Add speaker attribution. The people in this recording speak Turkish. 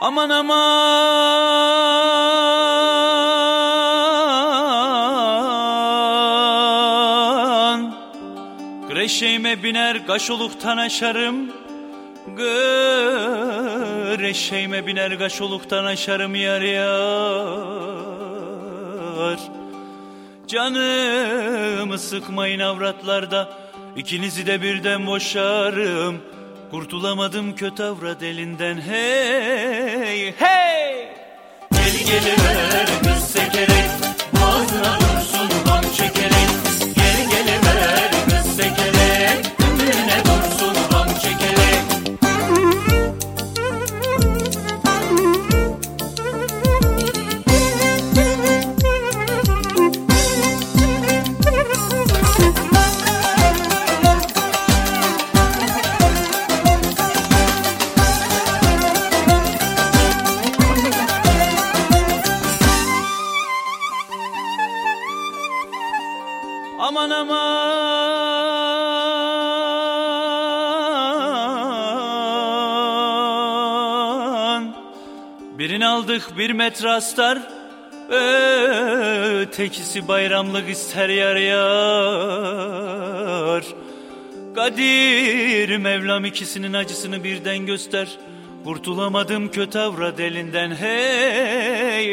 Speaker 1: Aman aman. Greşeğime biner kaşoluktan aşarım. Greşeğime biner kaşoluktan aşarım yar yar. Canımı sıkmayın avratlarda İkinizi de birden boşarım Kurtulamadım kötü avrat elinden. Hey hey! Gel geliver Aman aman. Birini aldık bir metre astar. Ötekisi bayramlık ister yar yar. Kadir Mevlam ikisinin acısını birden göster. Kurtulamadım kötü avrat elinden hey